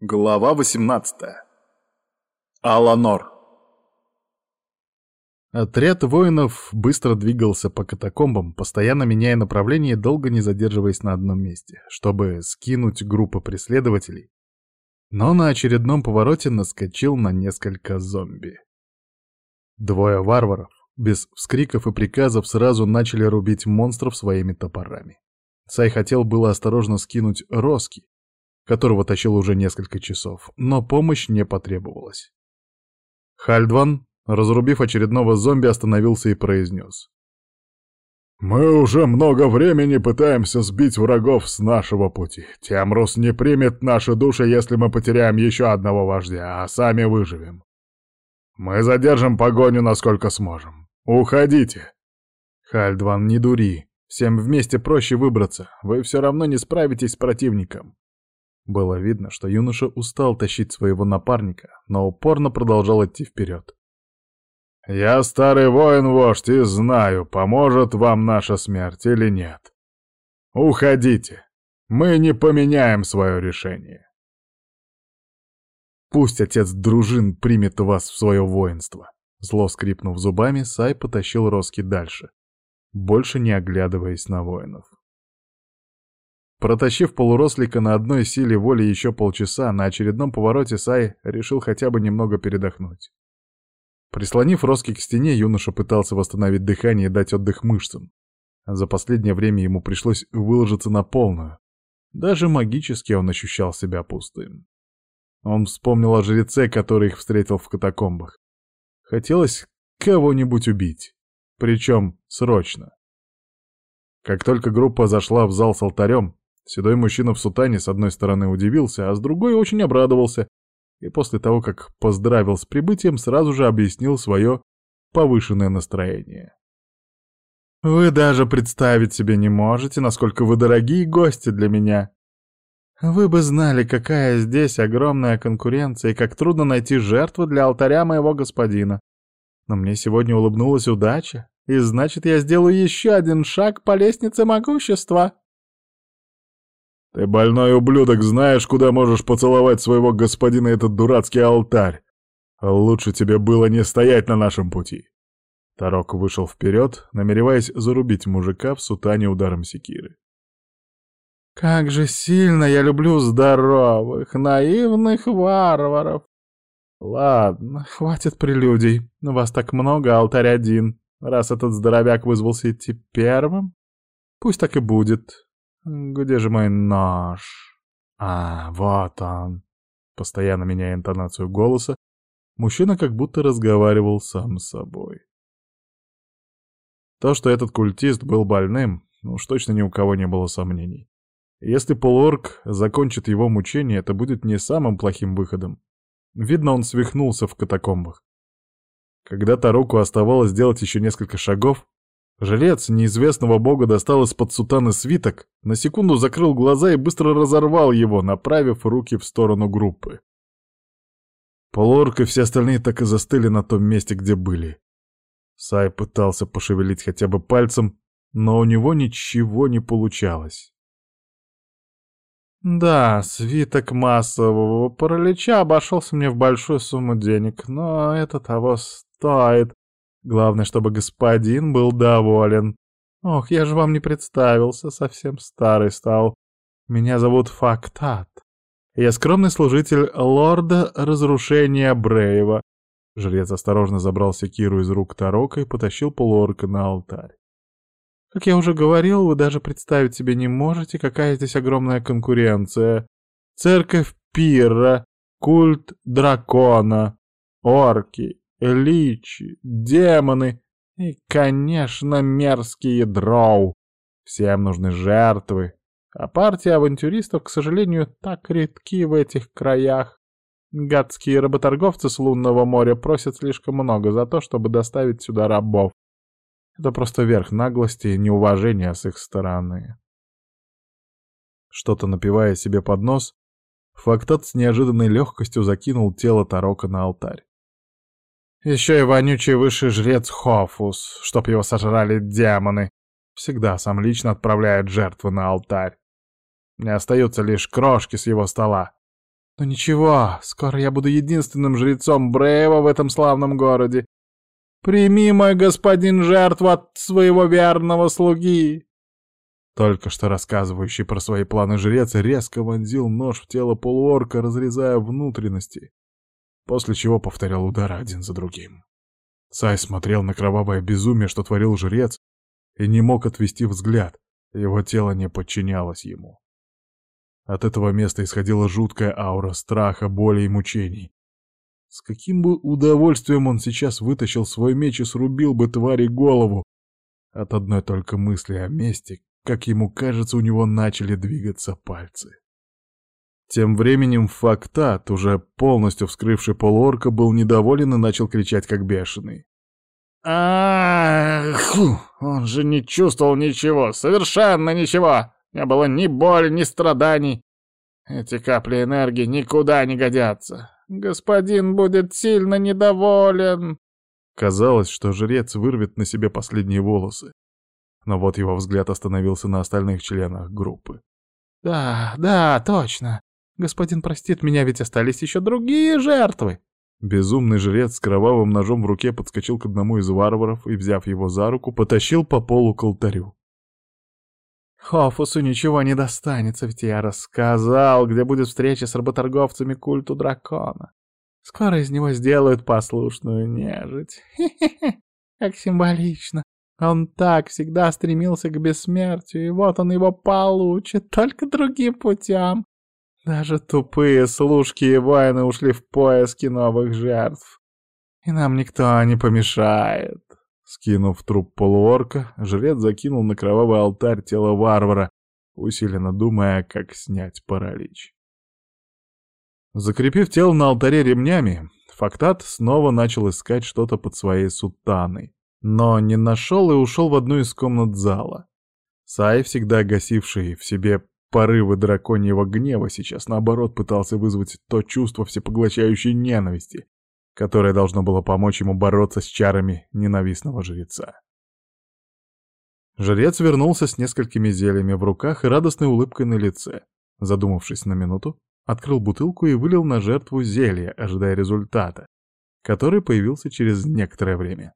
Глава 18. Аланор. Отряд воинов быстро двигался по катакомбам, постоянно меняя направление и долго не задерживаясь на одном месте, чтобы скинуть группу преследователей. Но на очередном повороте наскочил на несколько зомби. Двое варваров, без вскриков и приказов, сразу начали рубить монстров своими топорами. Сай хотел было осторожно скинуть Роски, которого тащил уже несколько часов, но помощь не потребовалась. Хальдван, разрубив очередного зомби, остановился и произнес. «Мы уже много времени пытаемся сбить врагов с нашего пути. Темрус не примет наши души, если мы потеряем еще одного вождя, а сами выживем. Мы задержим погоню, насколько сможем. Уходите!» «Хальдван, не дури. Всем вместе проще выбраться. Вы все равно не справитесь с противником. Было видно, что юноша устал тащить своего напарника, но упорно продолжал идти вперед. «Я старый воин-вождь и знаю, поможет вам наша смерть или нет. Уходите, мы не поменяем свое решение». «Пусть отец дружин примет вас в свое воинство», Зло скрипнув зубами, Сай потащил Роски дальше, больше не оглядываясь на воинов. Протащив полурослика на одной силе воли еще полчаса, на очередном повороте Сай решил хотя бы немного передохнуть. Прислонив Роски к стене, юноша пытался восстановить дыхание и дать отдых мышцам. За последнее время ему пришлось выложиться на полную. Даже магически он ощущал себя пустым. Он вспомнил о жреце, который их встретил в катакомбах. Хотелось кого-нибудь убить. Причем срочно. Как только группа зашла в зал с алтарем, Седой мужчина в сутане с одной стороны удивился, а с другой очень обрадовался, и после того, как поздравил с прибытием, сразу же объяснил свое повышенное настроение. «Вы даже представить себе не можете, насколько вы дорогие гости для меня. Вы бы знали, какая здесь огромная конкуренция и как трудно найти жертву для алтаря моего господина. Но мне сегодня улыбнулась удача, и значит, я сделаю еще один шаг по лестнице могущества». Ты больной ублюдок, знаешь, куда можешь поцеловать своего господина этот дурацкий алтарь. Лучше тебе было не стоять на нашем пути. Тарок вышел вперед, намереваясь зарубить мужика в сутане ударом секиры. «Как же сильно я люблю здоровых, наивных варваров! Ладно, хватит прелюдий, вас так много, алтарь один. Раз этот здоровяк вызвался идти первым, пусть так и будет. Где же мой нож? А, вот он. Постоянно меняя интонацию голоса, мужчина как будто разговаривал сам с собой. То, что этот культист был больным, уж точно ни у кого не было сомнений. Если полуорг закончит его мучение, это будет не самым плохим выходом. Видно, он свихнулся в катакомбах. Когда Таруку оставалось сделать еще несколько шагов, Жрец неизвестного бога достал из-под сутаны свиток, на секунду закрыл глаза и быстро разорвал его, направив руки в сторону группы. Полуорк и все остальные так и застыли на том месте, где были. Сай пытался пошевелить хотя бы пальцем, но у него ничего не получалось. «Да, свиток массового паралича обошелся мне в большую сумму денег, но это того стоит», Главное, чтобы господин был доволен. Ох, я же вам не представился, совсем старый стал. Меня зовут Фактат. Я скромный служитель лорда разрушения Бреева. Жрец осторожно забрал секиру из рук Тарока и потащил полуорка на алтарь. Как я уже говорил, вы даже представить себе не можете, какая здесь огромная конкуренция. Церковь Пирра, культ дракона, орки, личи, демоны и, конечно, мерзкие дроу. Всем нужны жертвы, а партии авантюристов, к сожалению, так редки в этих краях. Гадские работорговцы с лунного моря просят слишком много за то, чтобы доставить сюда рабов. Это просто верх наглости и неуважения с их стороны. Что-то напивая себе под нос, Фактат с неожиданной легкостью закинул тело Тарока на алтарь. Еще и вонючий высший жрец Хофус, чтоб его сожрали демоны. Всегда сам лично отправляет жертвы на алтарь. Не остаются лишь крошки с его стола. Но ничего, скоро я буду единственным жрецом Бреева в этом славном городе. Прими, мой господин, жертву от своего верного слуги!» Только что рассказывающий про свои планы жрец резко вонзил нож в тело полуорка, разрезая внутренности, после чего повторял удары один за другим. Сай смотрел на кровавое безумие, что творил жрец, и не мог отвести взгляд, его тело не подчинялось ему. От этого места исходила жуткая аура страха, боли и мучений. С каким бы удовольствием он сейчас вытащил свой меч и срубил бы твари голову. От одной только мысли о мести, как ему кажется, у него начали двигаться пальцы. Тем временем Фактат, уже полностью вскрывший полуорка, был недоволен и начал кричать как бешеный. Ах, он же не чувствовал ничего, совершенно ничего. Не было ни боли, ни страданий. Эти капли энергии никуда не годятся. Господин будет сильно недоволен. Казалось, что жрец вырвет на себе последние волосы. Но вот его взгляд остановился на остальных членах группы. «Да, да, точно. Господин простит меня, ведь остались еще другие жертвы!» Безумный жрец с кровавым ножом в руке подскочил к одному из варваров и, взяв его за руку, потащил по полу к алтарю. «Хофусу ничего не достанется, ведь я рассказал, где будет встреча с работорговцами культу дракона. Скоро из него сделают послушную нежить. Хе-хе-хе, как символично. Он так всегда стремился к бессмертию, и вот он его получит, только другим путем. Даже тупые служки и воины ушли в поиски новых жертв. И нам никто не помешает. Скинув труп полуорка, жрец закинул на кровавый алтарь тело варвара, усиленно думая, как снять паралич. Закрепив тело на алтаре ремнями, Фактат снова начал искать что-то под своей сутаной, но не нашел и ушел в одну из комнат зала. Сай, всегда гасивший в себе порывы драконьего гнева сейчас, наоборот, пытался вызвать то чувство всепоглощающей ненависти, которое должно было помочь ему бороться с чарами ненавистного жреца. Жрец вернулся с несколькими зельями в руках и радостной улыбкой на лице. Задумавшись на минуту, открыл бутылку и вылил на жертву зелье, ожидая результата, который появился через некоторое время.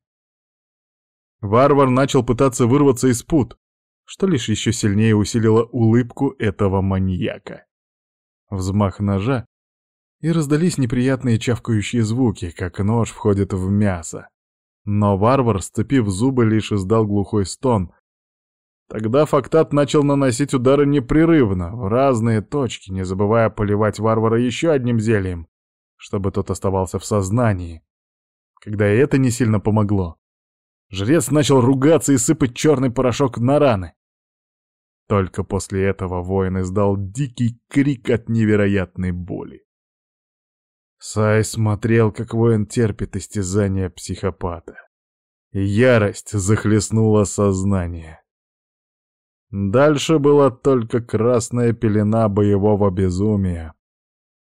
Варвар начал пытаться вырваться из пут, что лишь еще сильнее усилило улыбку этого маньяка. Взмах ножа, и раздались неприятные чавкающие звуки, как нож входит в мясо. Но варвар, сцепив зубы, лишь издал глухой стон. Тогда Фактат начал наносить удары непрерывно, в разные точки, не забывая поливать варвара еще одним зельем, чтобы тот оставался в сознании. Когда и это не сильно помогло, Жрец начал ругаться и сыпать черный порошок на раны. Только после этого воин издал дикий крик от невероятной боли. Сай смотрел, как воин терпит истязание психопата. ярость захлестнула сознание. Дальше была только красная пелена боевого безумия.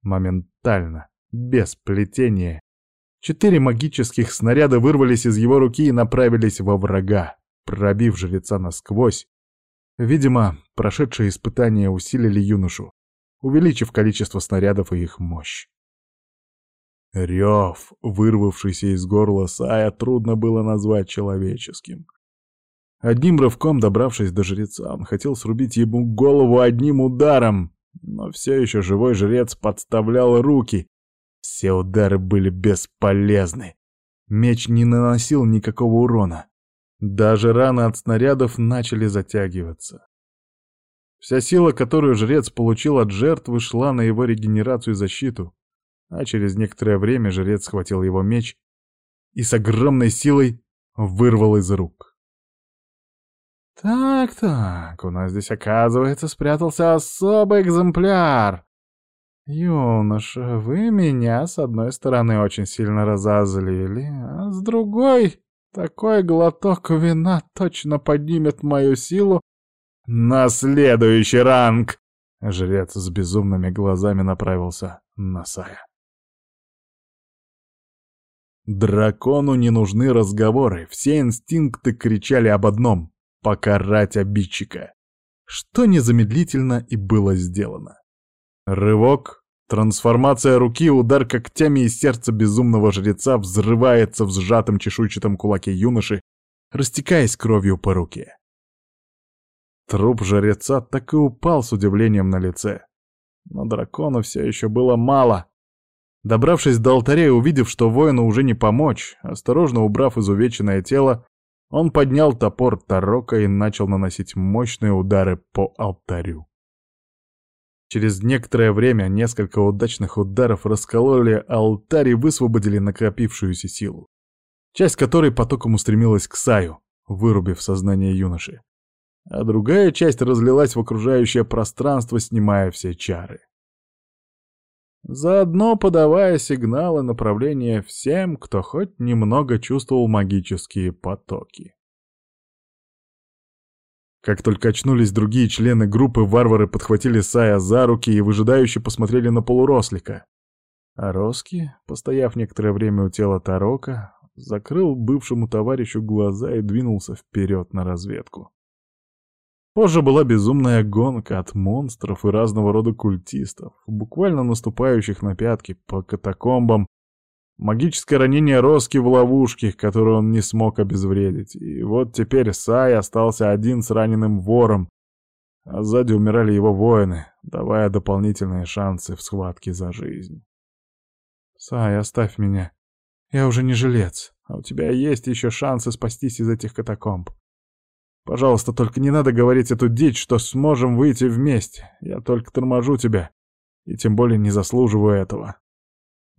Моментально, без плетения, Четыре магических снаряда вырвались из его руки и направились во врага, пробив жреца насквозь. Видимо, прошедшие испытания усилили юношу, увеличив количество снарядов и их мощь. Рев, вырвавшийся из горла Сая, трудно было назвать человеческим. Одним рывком добравшись до жреца, он хотел срубить ему голову одним ударом, но все еще живой жрец подставлял руки, все удары были бесполезны. Меч не наносил никакого урона. Даже раны от снарядов начали затягиваться. Вся сила, которую жрец получил от жертвы, шла на его регенерацию и защиту, а через некоторое время жрец схватил его меч и с огромной силой вырвал из рук. «Так-так, у нас здесь, оказывается, спрятался особый экземпляр. «Юноша, вы меня, с одной стороны, очень сильно разозлили, а с другой, такой глоток вина точно поднимет мою силу на следующий ранг!» Жрец с безумными глазами направился на Сая. Дракону не нужны разговоры, все инстинкты кричали об одном — покарать обидчика, что незамедлительно и было сделано. Рывок, Трансформация руки, удар когтями из сердца безумного жреца взрывается в сжатом чешуйчатом кулаке юноши, растекаясь кровью по руке. Труп жреца так и упал с удивлением на лице. Но дракона все еще было мало. Добравшись до алтаря и увидев, что воину уже не помочь, осторожно убрав изувеченное тело, он поднял топор Тарока и начал наносить мощные удары по алтарю. Через некоторое время несколько удачных ударов раскололи алтарь и высвободили накопившуюся силу, часть которой потоком устремилась к Саю, вырубив сознание юноши, а другая часть разлилась в окружающее пространство, снимая все чары заодно подавая сигналы направления всем, кто хоть немного чувствовал магические потоки. Как только очнулись другие члены группы, варвары подхватили Сая за руки и выжидающе посмотрели на полурослика. А Роски, постояв некоторое время у тела Тарока, закрыл бывшему товарищу глаза и двинулся вперед на разведку. Позже была безумная гонка от монстров и разного рода культистов, буквально наступающих на пятки по катакомбам, магическое ранение Роски в ловушке, которую он не смог обезвредить. И вот теперь Сай остался один с раненым вором, а сзади умирали его воины, давая дополнительные шансы в схватке за жизнь. «Сай, оставь меня. Я уже не жилец, а у тебя есть еще шансы спастись из этих катакомб. Пожалуйста, только не надо говорить эту дичь, что сможем выйти вместе. Я только торможу тебя, и тем более не заслуживаю этого.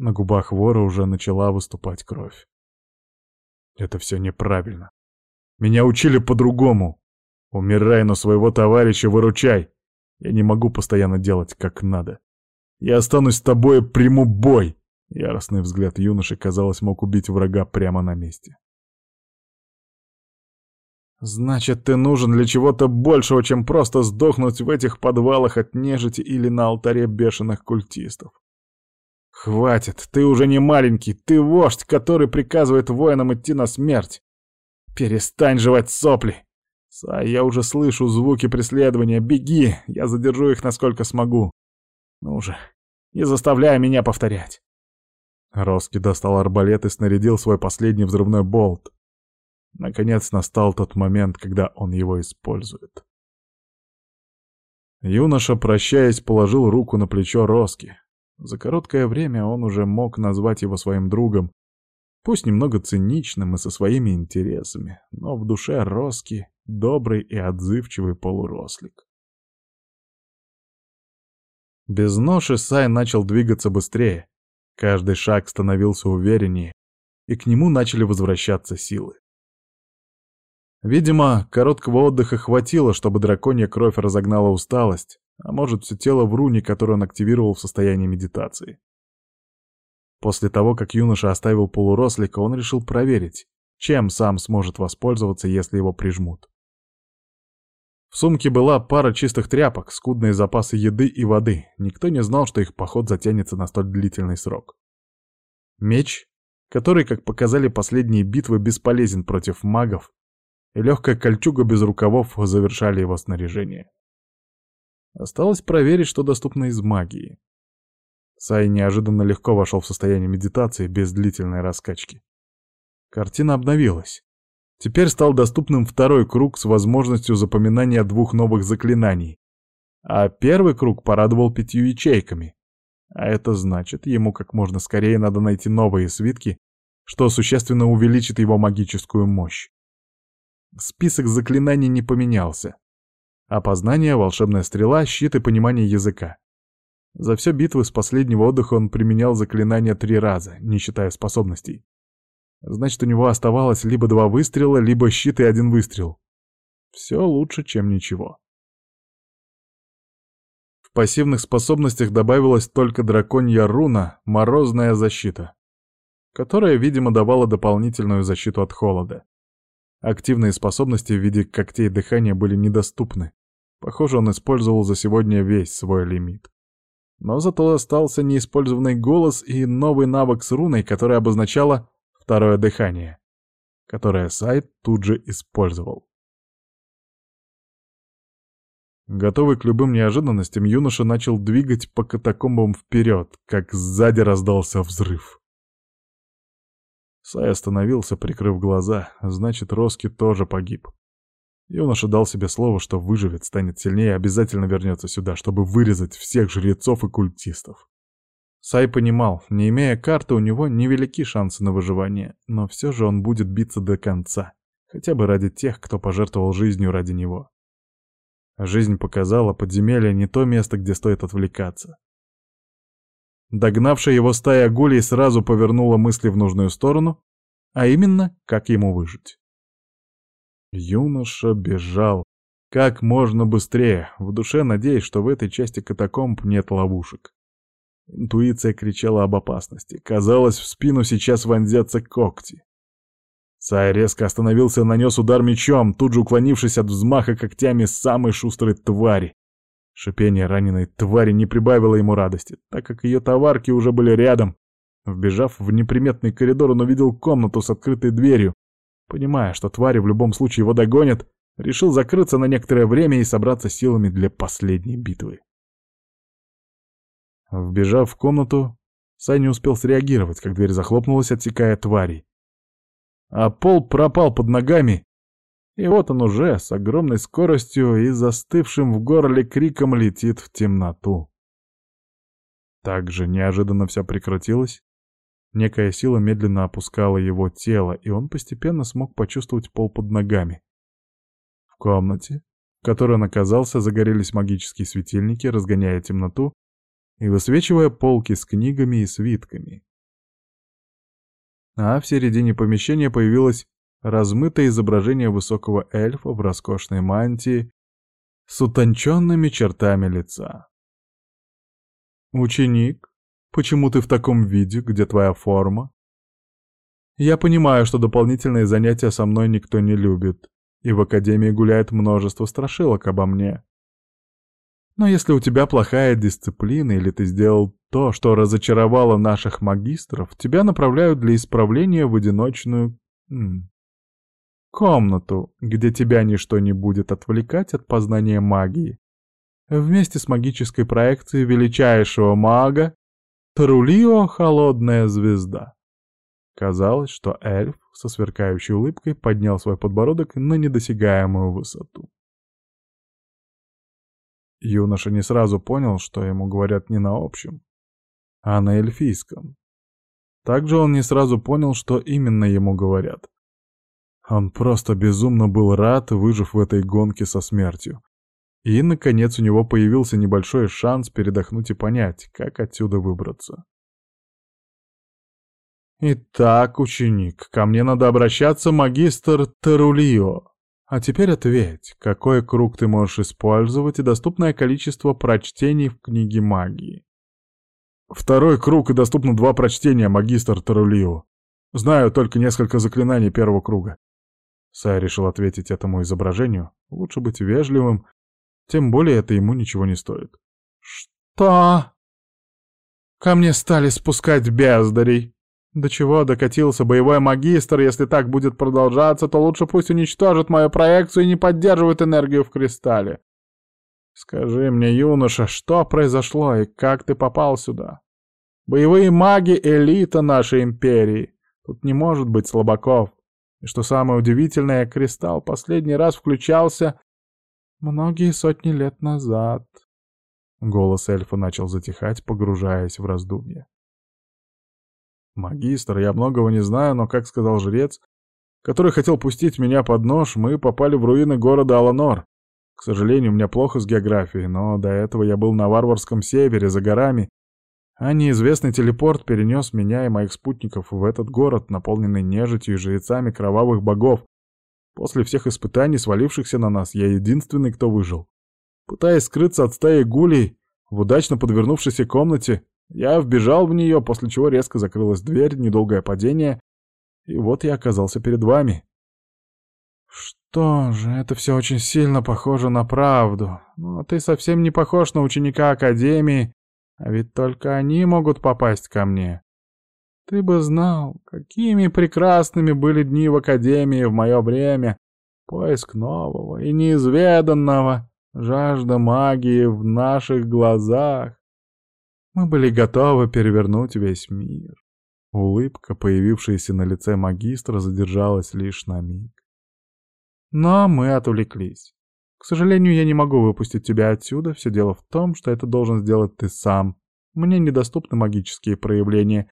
На губах вора уже начала выступать кровь. Это все неправильно. Меня учили по-другому. Умирай, но своего товарища выручай. Я не могу постоянно делать как надо. Я останусь с тобой и приму бой. Яростный взгляд юноши, казалось, мог убить врага прямо на месте. Значит, ты нужен для чего-то большего, чем просто сдохнуть в этих подвалах от нежити или на алтаре бешеных культистов. Хватит, ты уже не маленький, ты вождь, который приказывает воинам идти на смерть. Перестань жевать сопли. Сай, я уже слышу звуки преследования, беги, я задержу их насколько смогу. Ну же, не заставляй меня повторять. Роски достал арбалет и снарядил свой последний взрывной болт. Наконец настал тот момент, когда он его использует. Юноша, прощаясь, положил руку на плечо Роски. За короткое время он уже мог назвать его своим другом, пусть немного циничным и со своими интересами, но в душе Роски добрый и отзывчивый полурослик. Без ноши Сай начал двигаться быстрее, каждый шаг становился увереннее, и к нему начали возвращаться силы. Видимо, короткого отдыха хватило, чтобы драконья кровь разогнала усталость, а может, все тело в руне, которое он активировал в состоянии медитации. После того, как юноша оставил полурослика, он решил проверить, чем сам сможет воспользоваться, если его прижмут. В сумке была пара чистых тряпок, скудные запасы еды и воды. Никто не знал, что их поход затянется на столь длительный срок. Меч, который, как показали последние битвы, бесполезен против магов, и легкая кольчуга без рукавов завершали его снаряжение. Осталось проверить, что доступно из магии. Сай неожиданно легко вошел в состояние медитации без длительной раскачки. Картина обновилась. Теперь стал доступным второй круг с возможностью запоминания двух новых заклинаний, а первый круг порадовал пятью ячейками. А это значит, ему как можно скорее надо найти новые свитки, что существенно увеличит его магическую мощь. Список заклинаний не поменялся. Опознание, волшебная стрела, щит и понимание языка. За все битвы с последнего отдыха он применял заклинания три раза, не считая способностей. Значит, у него оставалось либо два выстрела, либо щит и один выстрел. Все лучше, чем ничего. В пассивных способностях добавилась только драконья руна «Морозная защита», которая, видимо, давала дополнительную защиту от холода. Активные способности в виде когтей дыхания были недоступны. Похоже, он использовал за сегодня весь свой лимит. Но зато остался неиспользованный голос и новый навык с руной, которая обозначала второе дыхание, которое сайт тут же использовал. Готовый к любым неожиданностям, юноша начал двигать по катакомбам вперед, как сзади раздался взрыв. Сай остановился, прикрыв глаза, значит, Роски тоже погиб. Юноша дал себе слово, что выживет, станет сильнее и обязательно вернется сюда, чтобы вырезать всех жрецов и культистов. Сай понимал, не имея карты, у него невелики шансы на выживание, но все же он будет биться до конца, хотя бы ради тех, кто пожертвовал жизнью ради него. Жизнь показала, подземелье не то место, где стоит отвлекаться. Догнавшая его стая гулей сразу повернула мысли в нужную сторону, а именно, как ему выжить. Юноша бежал как можно быстрее, в душе надеясь, что в этой части катакомб нет ловушек. Интуиция кричала об опасности. Казалось, в спину сейчас вонзятся когти. Сай резко остановился и нанес удар мечом, тут же уклонившись от взмаха когтями самой шустрой твари. Шипение раненой твари не прибавило ему радости, так как ее товарки уже были рядом. Вбежав в неприметный коридор, он увидел комнату с открытой дверью. Понимая, что твари в любом случае его догонят, решил закрыться на некоторое время и собраться силами для последней битвы. Вбежав в комнату, Сай успел среагировать, как дверь захлопнулась, отсекая тварей. А пол пропал под ногами, и вот он уже с огромной скоростью и застывшим в горле криком летит в темноту. Так же неожиданно все прекратилось. Некая сила медленно опускала его тело, и он постепенно смог почувствовать пол под ногами. В комнате, в которой он оказался, загорелись магические светильники, разгоняя темноту и высвечивая полки с книгами и свитками. А в середине помещения появилось размытое изображение высокого эльфа в роскошной мантии с утонченными чертами лица. «Ученик, почему ты в таком виде, где твоя форма?» «Я понимаю, что дополнительные занятия со мной никто не любит, и в Академии гуляет множество страшилок обо мне. Но если у тебя плохая дисциплина или ты сделал то, что разочаровало наших магистров, тебя направляют для исправления в одиночную... комнату, где тебя ничто не будет отвлекать от познания магии. Вместе с магической проекцией величайшего мага Тарулио Холодная Звезда. Казалось, что эльф со сверкающей улыбкой поднял свой подбородок на недосягаемую высоту. Юноша не сразу понял, что ему говорят не на общем, а на эльфийском. Также он не сразу понял, что именно ему говорят. Он просто безумно был рад, выжив в этой гонке со смертью. И, наконец, у него появился небольшой шанс передохнуть и понять, как отсюда выбраться. «Итак, ученик, ко мне надо обращаться магистр Терулио», а теперь ответь, какой круг ты можешь использовать и доступное количество прочтений в книге магии. Второй круг и доступно два прочтения, магистр Тарулио. Знаю только несколько заклинаний первого круга. Сай решил ответить этому изображению. Лучше быть вежливым, тем более это ему ничего не стоит. Что? Ко мне стали спускать бездарей. До чего докатился боевой магистр, если так будет продолжаться, то лучше пусть уничтожит мою проекцию и не поддерживает энергию в кристалле. Скажи мне, юноша, что произошло и как ты попал сюда? Боевые маги — элита нашей империи. Тут не может быть слабаков. И что самое удивительное, кристалл последний раз включался многие сотни лет назад. Голос эльфа начал затихать, погружаясь в раздумья. «Магистр, я многого не знаю, но, как сказал жрец, который хотел пустить меня под нож, мы попали в руины города Аланор. К сожалению, у меня плохо с географией, но до этого я был на варварском севере, за горами, а неизвестный телепорт перенес меня и моих спутников в этот город, наполненный нежитью и жрецами кровавых богов. После всех испытаний, свалившихся на нас, я единственный, кто выжил. Пытаясь скрыться от стаи гулей в удачно подвернувшейся комнате, я вбежал в нее, после чего резко закрылась дверь, недолгое падение, и вот я оказался перед вами. Что же, это все очень сильно похоже на правду. Но ты совсем не похож на ученика Академии, ведь только они могут попасть ко мне. Ты бы знал, какими прекрасными были дни в Академии в мое время. Поиск нового и неизведанного. жажда магии в наших глазах. Мы были готовы перевернуть весь мир. Улыбка, появившаяся на лице магистра, задержалась лишь на миг. Но мы отвлеклись. К сожалению, я не могу выпустить тебя отсюда. Все дело в том, что это должен сделать ты сам. Мне недоступны магические проявления.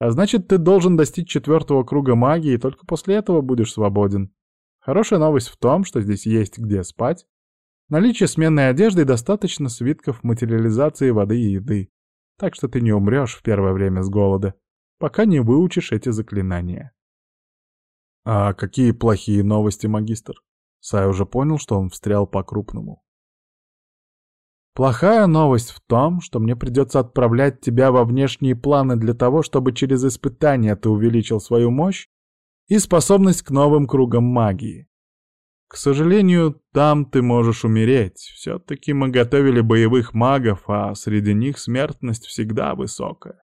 А значит, ты должен достичь четвертого круга магии, и только после этого будешь свободен. Хорошая новость в том, что здесь есть где спать. Наличие сменной одежды и достаточно свитков материализации воды и еды. Так что ты не умрешь в первое время с голода, пока не выучишь эти заклинания. А какие плохие новости, магистр? Сай уже понял, что он встрял по-крупному. Плохая новость в том, что мне придется отправлять тебя во внешние планы для того, чтобы через испытания ты увеличил свою мощь и способность к новым кругам магии. К сожалению, там ты можешь умереть. Все-таки мы готовили боевых магов, а среди них смертность всегда высокая.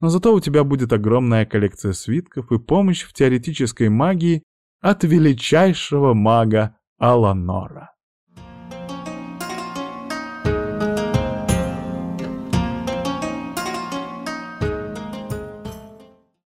Но зато у тебя будет огромная коллекция свитков и помощь в теоретической магии от величайшего мага Аланора.